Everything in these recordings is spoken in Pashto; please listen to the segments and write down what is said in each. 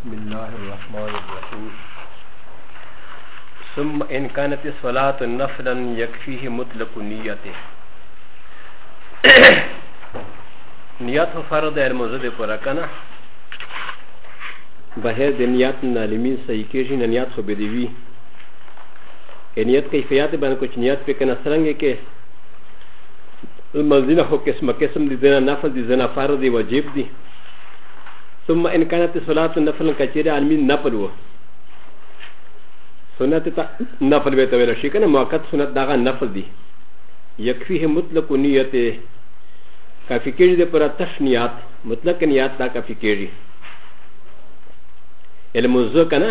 بسم الله الرحمن الرحيم ثم إن كانت الصلاة نفلا يكفيه مطلق نيته نیت خو فرض دی لمونځ دی پوره که نه بهر د نیت نه لمونځ صحیح کېږي نه نیت خو به دې وي که نیت کیفیت باندې کوچ نیت پې کنه سرنګې کې المنزل هو قسم قسم دي زنا نفل دي زنا فرض دي واجب دي ثم ان كانت صلاه النفل كثيره علمي نفل و سنت نفل به تويل شي کنه موقت سنت دغه نفل دي يكفيه مطلق نيته کافي کېږي د پر تشنيات مطلق نيات دا کافي کېږي علم زو کنه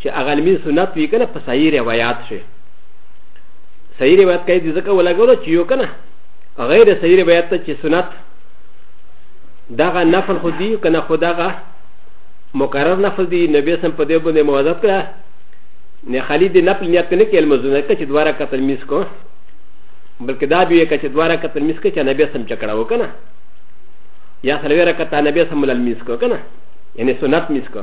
چې هغه لمین سنت وي کنه په صحیح روایت شي صحیح روایت کوي د ځکه ولګولو چې یو کنه غیر صحیح روایت ته چې سنت دغه نفل خو دی کنه خو دغه مقرر نفل دی نبی سم په دې باندې موازات کړه نه خالي د نفل نیت نه کې المزونه کې چې دواره قتل میس کو بلکې دا به کې چې دواره قتل میس کې چې نبی سم چکړه وکنه یا سلویره کته نبی سم مل میس کو کنه یعنی سنت میس کو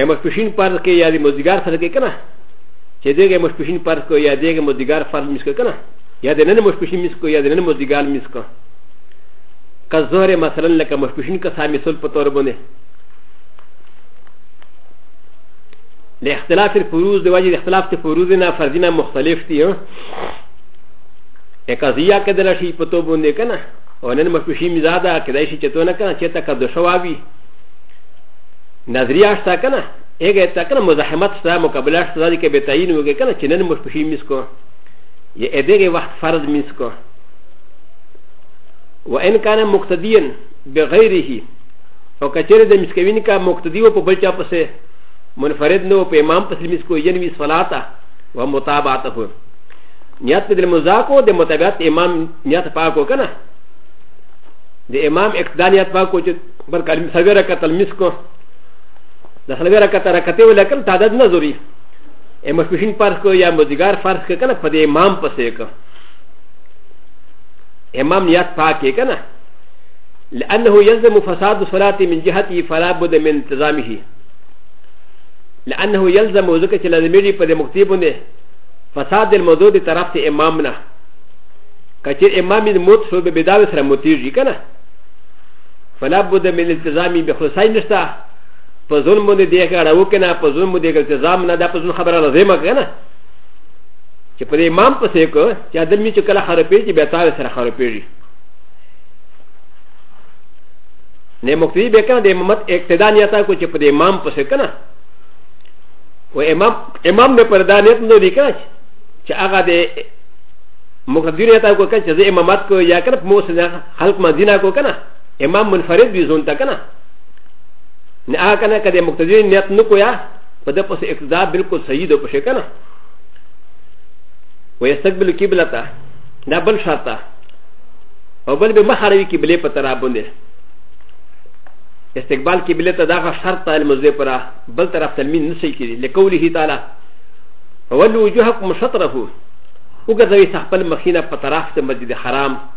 ا م ش پ ش ي ن فرض ك ي ا د م د ج ا ر فرض ك ي ك ن ا چې دغه م ش پ ش ي ن فرض ک یا دغه م د ج ا ر فرض مس ک کنه یا د نن م ش پ ش ي ن مس ک یا د نن م د ج ا ر مس ک ک زهره مثلا لکه م ش پ ش ي ن ک سا مثال په تور باندې ل اختلاف الفروز د وجه اختلاف ته فروز نه فرضینه مختلف دي ها اکازیا کدل شي په تو باندې کنه او نن م ش پ ش ي ن زاده کدای شي چې تو نه کنه چې تا کدو شوابي نظریه اشتا کنه ایګه اشتا کنه مزاحمت شتا مقابله اشتا دی که به تعین وګه کنه چې نن مش پښې میس کو یا ادغه وخت فرض میس کو و ان کان مقتدیا بغیره او کچره د مسکوین کا مقتدی او په بل چا پسه منفرد نو په امام پسې میس کو یعنی وی صلاته و متابعته نیت د مزاکو د متابعت امام نیت پاکو کنه د امام اقتدار نیت پاکو چې بر کلم سوي رکعت المس کو د سلوي رکعت رکعتي ولکل تعداد نه ضروري ا مشپشين فرض کو يا مزګار فرض کو کنه په دې امام پسې کو امام يات پاک کنه لانه يلزم فساد الصلاه من جهته فلا بد من انتظامه لانه يلزم وزكه چې لازمي په دې مکتوبونه فساد الموضوع دي طرف ته امامنا کچې امام موت سو به بداوي سره موتیږي کنه فلا بد من التزام بخلصای نشته په ظلم باندې دی کړه او کنه په ظلم باندې التزام نه دا په ظلم خبره لازمه کنه چې په امام پسې کو چې ادم چې کله خرابې چې به تاسو سره خرابېږي نه مقتدی به کنه د امامت اقتدا نه تا کو چې په امام پسې کنه و امام امام به پر دانیت نه دی کنه چې هغه د مقتدی نه تا کو کنه چې امامت کو یا کنه مو سره خلق مدینه کو کنه امام منفرد وی زون تا کنه نه هغه کنه کده مقتدی نیت نو کویا په دې پس اقتدا بالکل صحیح ده پښه کنه ويستقبل قبلته دا بل شرط او بل به مخاروي قبله په ترا باندې استقبال قبله ته دا شرط المزه پرا بل طرف تلمین نشي کیږي لقوله تعالی ولو وجوهكم شطره وګذوي خپل مخینه په طرف ته مسجد حرام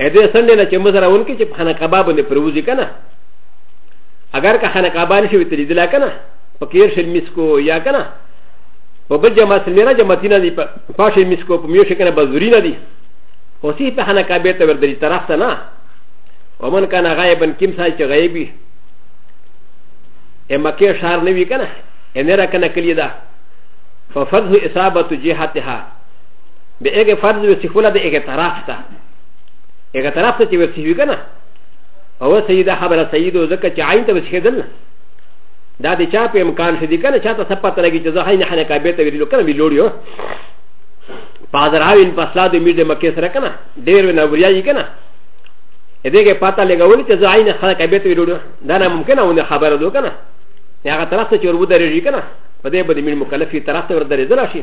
ا دې سنډې نه چې مزر اون کې چې خانه کباب باندې پروزي کنه اگر که خانه کباب نشي وتلی دلا کنه پکیر شل مسکو یا کنه په بل جماعت سره نه جماعتینا دي پاشه مسکو په میو شکنه بزورینا دي او سی په خانه کباب ته ور دي طرف ته نه ومن کان غایبا کیم سای چې غیبی ا مکه شهر نه وی کنه ان را کنه کلی دا ففضل اصابه جهتها به هغه فرض وي چې خپل د هغه طرف ته هغه طرف ته چې ورسېږي کنه او سیدا خبره سیدو ځکه چې عین ته وسیدل نه دا د چا په امکان شدي کنه چا ته سپته لګي چې زه هاي نه حنه کابه ته ویلو کنه ویلوړ یو پادر هاوین پسلا د میر د مکه سره کنه ډیر نه وریایي کنه ا دې کې پاته لګول چې زه هاي نه حنه کابه ته ویلوړ دا نه ممکنه ونه خبره دو کنه هغه طرف ته چې ورو درېږي کنه په دې باندې میر مکلفي طرف ته ور درېدل شي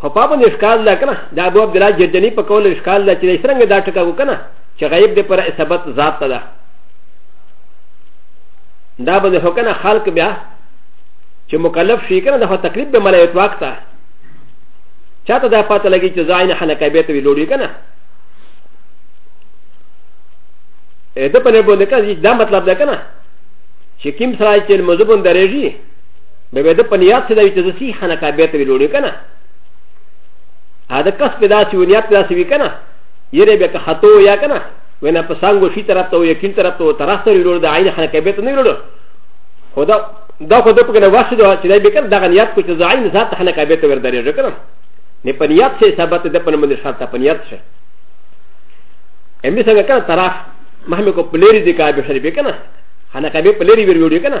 خو په باندې اشکال ده کنه دا ابو عبد الله جردنی په کول اشکال ده چې څنګه دا ټکا وکنه چې غیب دې پر ثبت ذات ده دا به هو کنه خلق بیا چې مکلف شي کنه دا تکلیف به ملای اتواق ته چاته دا پته لګی چې زاین حنه کبه ته ویلوړي کنه اې د په لبو نه کړي دا مطلب ده کنه چې کوم سره چې مزبون درېږي نو به د په نیت سره وي چې زه سي خانه کابه ته ویلوړې که نه هغه کس په داسې و نیت په داسې وي که نه یره به که خطو یا که نه وینا په څنګه شي طرف ته و یقین طرف ته و طرف ته ویلوړ د عین خانه کابه ته نه ویلوړ خو دا دا خو د په کنه واسه دا چې دا به کنه دغه نیت کو چې زه عین ذات خانه کابه ته ور درېږم که نه نه په نیت سره ثابت ده په نوم شرط په نیت سره امي څنګه کنه طرف مهمه کو پلیری د کابه شریف کنه خانه کابه پلیری ویلوړ کنه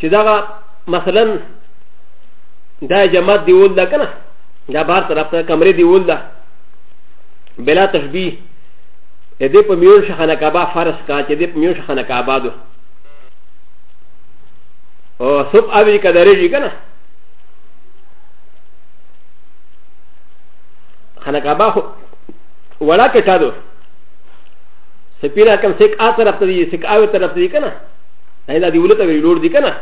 چې دغه مثلا دا جماعت دی ول ده کنه دا بار طرف ته کمرې دی ول ده بلا تشبیه دې په میون شخانه کعبه فرض کا چې دې په میون شخانه کعبه دو او سب اوی کا درېږي کنه خانه کعبه ولا کټا دو سپینا کم سیک آ طرف ته دی سیک آوی طرف ته دی کنه ایدا دی ولته وی لور دی کنه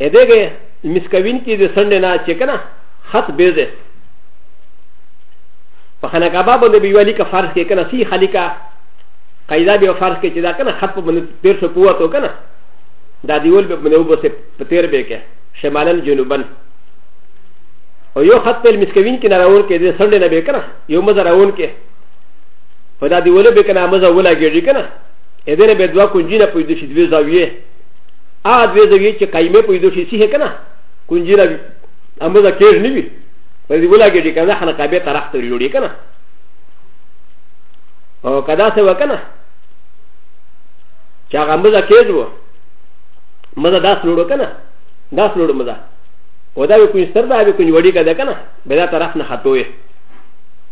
ا دغه مسکوین کی د سنډ نه چې کنه خط بیزه په خانه کعبه باندې به ویلی کا فرض کې کنه سی خلیقہ قاعده به فرض کې چې دا کنه خط په باندې تیر شو قوت او کنه دا دیول به باندې وبسه په تیر به کې شمالن جنوبن او یو خط په مسکوین کې نه راول کې د سنډ نه به کنه یو مزه راول کې په دا دی ولې به کنه مزه ولاګېږي کنه اې دې نه به دوا کنجی نه پوي د شي دوی زاویه ا دوی زاویه چې قایمه پوي د شي سیه کنه کنجی نه امزه کېږي نه وي په دې ولاګېږي کنه خلک به طرف ته جوړي کنه او کدا څه وکنه چې هغه مزه کېږي وو مزه داس لوړو کنه داس لوړو مزه و دا یو کوی ستر دا یو کوی وړي کنه کنه بلا طرف نه خطوې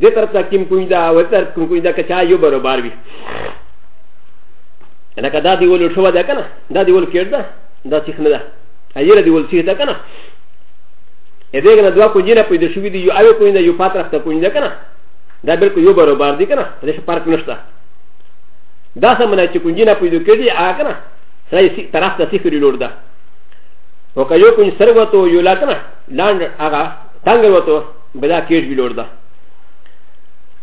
دې طرف ته کیم کوی دا و طرف کوم کوی دا که چا یو برابر وي لکه دا دیول شو دا کنه دا دیول کېده دا څه نه ده ایره دیول څه ده کنه ا دې کنه دوا کوجینه پیدا شوې دی یو اوی کوی دا یو پاتره ته کوی دا کنه دا بالکل یو برابر دی کنه دې څه فرق نشته دا سمونه چې کوجینه پیدا کړي آ کنه سړی سی طرف ته سیخري لور ده او که یو کوی سر وته یو لا کنه لاند هغه تنگ وته بلا کیش بلور دا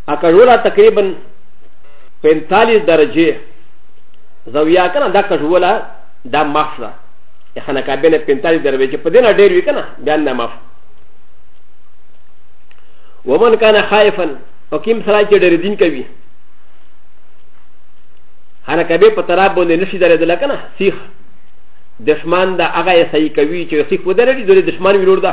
اکرولا تقریبا پینتالیس درجه زویا کنه دا کرولا دا ماف دا اخنا کابینه پینتالیس درجه چه پدینا دیر وی کنه بیان دا ماف ومن کان خائفا وکیم سرائی چه دیر دین کوی خانا کبه په تراب باندې نشي درېدل کنه سیخ دشمن دا هغه یې صحیح کوي چې سیخ ودرېږي د دشمن ویلور ده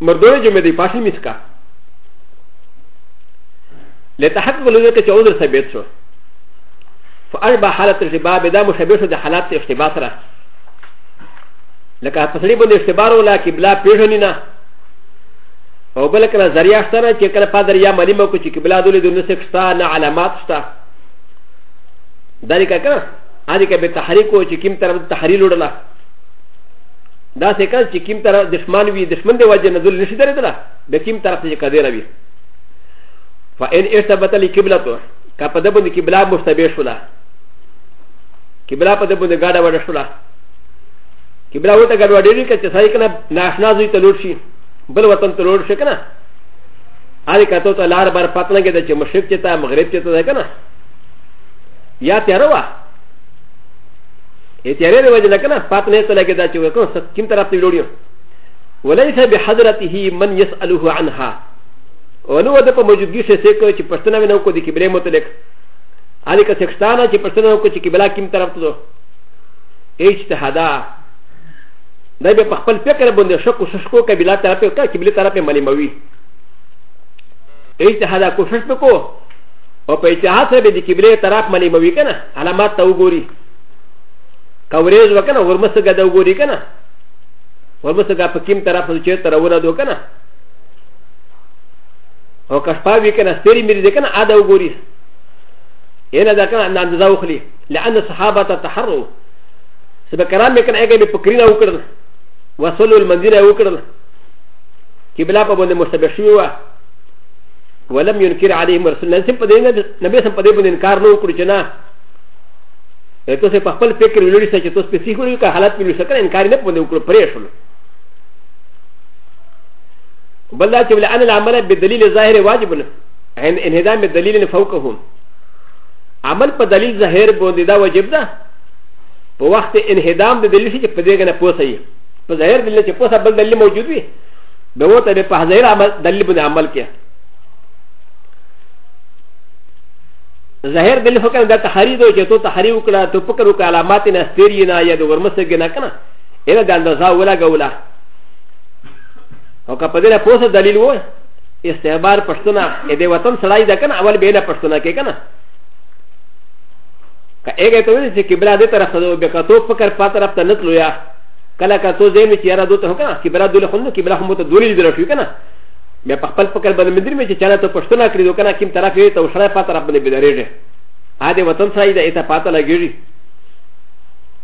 مردونه جمع دی پاشی مسکا لتحت بلوزه که چه عذر ثبت شو فأشبه حالت اشتباه بدا مشابه شو ده حالات اشتباه سره لکه پسړي باندې اشتباه ولا قبله پیژنې نه او بل کله ذریعہ شته نه چې کله پادر یا ملي مو کو چې قبله دولې د نسخ شته نه علامات شته دا لیکه کړه هغه کې به تحریک او چې کیم طرف تحریل وړله دا څه کان چې کیم طرف دشمن وي دشمن دی وجه نزول نشي درېدله د کیم طرف ته قدر وي فان ارتبط لقبلته که په دبن قبله مشتبه شولا قبله په دبن ګاډه وډه شولا قبله وته ګاډه وډه لري چې سړی کنه ناشنا زوی ته لوټ شي بل وطن ته لوټ شي کنه هغه کته ته لار بار پاتنه کې چې مشرق چې ته مغرب چې ته ده کنه یا تیاروا ا ت ي ا ر ي د وجه نه کنه پات نه تلګه دا چې وکړو ست کیم طرف ته وړو وليس بحضرته من يساله عنها ونو د په موجودګي څه څه کو چې پښتنه ونه کو د قبله متلک علي که سکستانه چې پښتنه کو چې قبله کیم طرف ته اجتهادا دا به په خپل فکر باندې شک او ششکو قبله طرف ته قبله طرف ته مليموي اجتهادا کوشش وکړو او په اجتهاد سره به د قبله طرف مليموي کنه علامات ته وګوري که ورېز وکنه ورمسګه د وګوري کنه ورمسګه په کوم طرف ته چیرته راونه دو کنه او که شپه وي کنه ستري مری دې کنه ادا وګوري انا دا کنه ان اندازه وخلي لان الصحابه تتحروا سبا کرام مې کنه هغه به پکرینه وکړل وصلوا المنزله وکړل قبله په باندې مشتبه شوی و ولم ينكر عليهم رسول الله نبي سم په دې نبي سم په دې باندې انکار نه وکړ چې نه ا ت و س ي ب خ ب ل ف ك ر ل و ر ي س ا ج ت و س ب س ي ح و ر ي ك ا حالات م ل و س ك ر ا ن ك ا ر ن ب و ن د و ك ر ب ر ي ش و ل بل لا ت ب ل أ ن العمل بالدليل الظاهر واجب عند انهدام الدليل فوقهم عمل ب د ل ي ل ظاهر ب و ن د د ا واجب ده په وخت انهدام د دلیل چې په دې کې نه پوسه یې په ظاهر دلیل چې پوسه بل دلیل موجود وي به وته په ظاهر عمل دلیل باندې عمل کې ظاهر دل فکر دا تحری دو چې تو تحری وکړه تو فکر وکړه علامات نه ستری نه یا د ورمسګ نه کنه اله د اندازا ولا غولا او که په دې پوسه دلیل و استعبار پښتنه اې د وطن سړای دا کنه اول به نه پښتنه کې کنه که هغه ته ویل چې قبله دې طرف ته به کا تو فکر په طرف ته نتلو یا کله که تو زین چې یاره دوته کنه قبله دله خو نو قبله هم ته دولې درشو کنه بیا په خپل فکر باندې مدیر مې چې چانه ته پښتنه کړی دوکنه کیم طرف یې ته وشره په طرف باندې بدرېږي ا دې وطن سره دې ته پاته لګیږي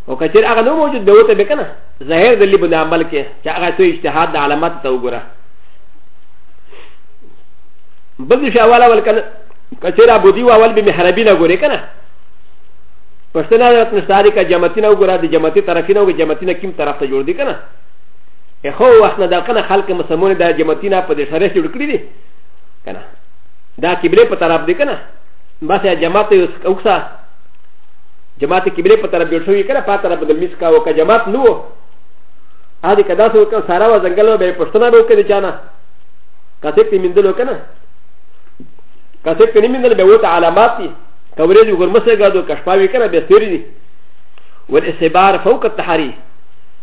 او کچیر هغه نو موجود به وته بکنه ظاهر دلی باندې عمل کې چې هغه څه اجتهاد د علامات ته وګوره بل شي اول اول کنه کچیر ابو دی اول به محربی نه ګوري کنه پښتنه د نشاری کا جماعتینه وګوره د جماعتي طرفینه او جماعتینه کیم طرف ته جوړ دي کنه ا خو وخت نه دا کنه خلک مسلمان دا جماعتینا په دې سره جوړ کړی دي کنه دا قبله په طرف دی کنه بس یا جماعت یو اوکسا جماعت قبله په طرف جوړ شوی کنه په طرف د میس کا او کا جماعت نو ا دې کدا سو کنه سارا و ځنګل به پښتنه به کړی چانه کته په مندلو کنه کته په مندل به وته علامات دي کورې جو ګرمسه غادو کښپاوی کنه به سری دي والاستبار فوق التحري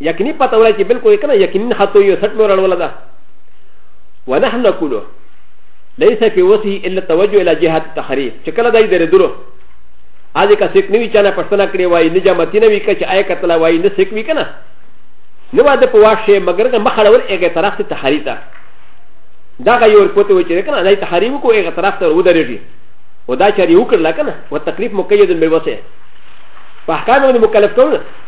یقیني پته ولا چې بالکل کنه یقیني خطو یو سټ مور ولا ده ونحن نقول ليس في وسه الا توجه الى جهه التخريب چې کله دای درې درو اځه کا سیک نیوی چانه پښتنه کړی وای نه جامتی نه وی کچ آی کتلا وای نه سیک وی کنه نو واده په واشه مگر نه مخړول ایګه طرف ته تحریف ده دا غي ور پته و چې کنه دای تحریف کو ایګه طرف ته ودرېږي و دا چاري وکړه کنه و تکلیف مقید به وسه په احکام باندې مکلف کول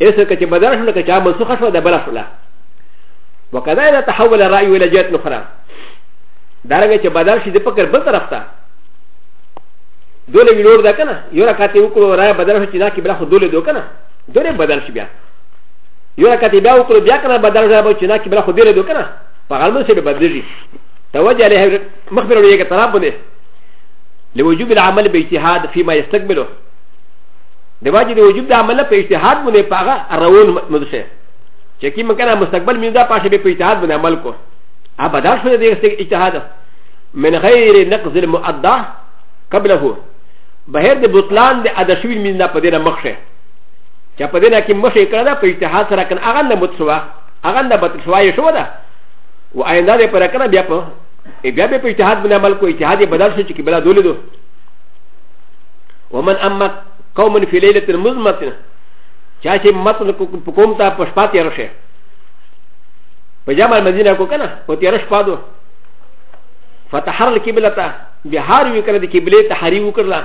ا س ك ت ب د ر ش ل ك ت ا م س و خ ش و د ب ل ش ل وكذا إ ذ ا تحول ر أ ي إ ل ى جهه اخرى د ر ن ج ت ب د ر ش د ب ك ر بل طرف ته دوله ویلور ده کنه یو رکعت یې وکړو را بدل شو چې دا قبله خو دوله دو کنه دوله بدل شو بیا یو رکعت بیا وکړو بیا کنه بدل شو چې دا قبله خو دوله دو کنه په غلمن سره بدلږي توجه له مخبر یې کې طرف باندې لوجوب العمل باجتهاد فيما يستقبله د واجب د وجوب د عمل په اجتهاد باندې پاغه روان مدشه چې کی مکنه مستقبل مې دا پاشه به په اجتهاد باندې عمل کو ا بدل شو د اجتهاد من غیر نقض المؤدى قبله بهر د بطلان د ادشوی مې نه پدې نه مخشه چې پدې نه کې مخشه کړه دا په اجتهاد سره کنه هغه نه متسوا هغه نه بتل شوای شو دا و آینده دې پر کنه بیا په بیا به په اجتهاد باندې عمل کو اجتهاد بدل شو چې کی بلا دولې دوه ومن اما قوم في ليله المزمه چاچه متن کوم ته پښپا تیر شه په جامع مدینه کو کنه او تیر شپه دو فتحر القبله ته بهار وی کړه د قبله ته حری وکړه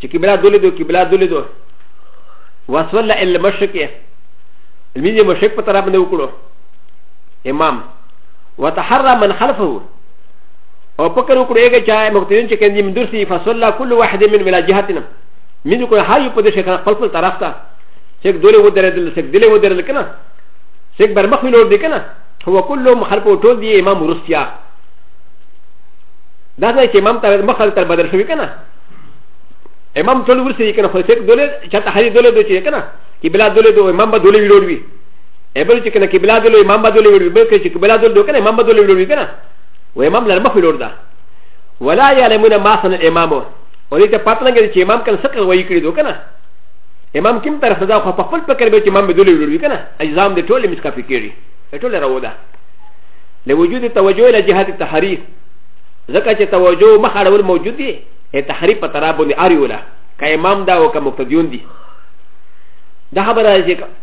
چې قبله دولې دو قبله دولې دو وصل الى المشرق الميزه مشرق په طرف باندې وکړو امام وتحرى من خلفه او فکر وکړو هغه چا مختلین چې کندي من درسي فصلى كل واحد من ولا جهتنا من کو هر یو په دې شکل خپل خپل طرف ته چې دوله ودرېدل چې دله ودرېدل کنه چې بر مخ ویلو دي کنه هو کله مخالف ټول دی امام ورستیا دا ځای چې امام ته مخالف تر بدل شوی کنه امام ټول ورسې کنه خو چې دوله چې ته هرې دوله دوی چې کنه چې بلا دوله دوی امام به دوله ویلو وی ا بل چې کنه قبله د لوی امام بدلې وړي بل چې قبله د لوی کنه امام بدلې وړي کنه و امام لر مخ لور ده ولا يعلمون ما سن الامام او دې ته پاتنه کې چې امام کنه سکه وایي کړی دو کنه امام کوم طرف ده خو په خپل فکر به چې امام بدلې وړي کنه اجزام د ټوله مسکا فکرې ټوله راو ده لوجود توجه الى جهات التحريف ځکه چې توجه مخ اړول موجود دي تحريف په ترابو نه اړي ولا که امام دا او که مقتديون دي دا خبره چې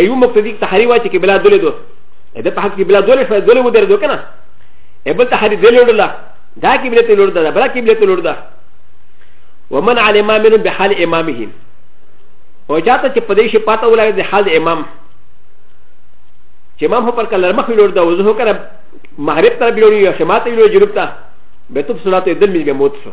ایو مقتدی تحری واچ کی بلا دولې دو د په حق کی بلا دولې شو دولې و در دو کنه ایبل تحری دې لور لا دا کی بلا ته لور دا بلا کی بلا ته لور دا ومن علی امام من بحال امامه او چاته چې پدې شي پاته ولای د حال امام چې امام پر کله مخ لور دا وزه کړه مغرب تر بلوري یا شمال تر بلوري جنوب ته به تو صلات دل می به موت شو